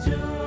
to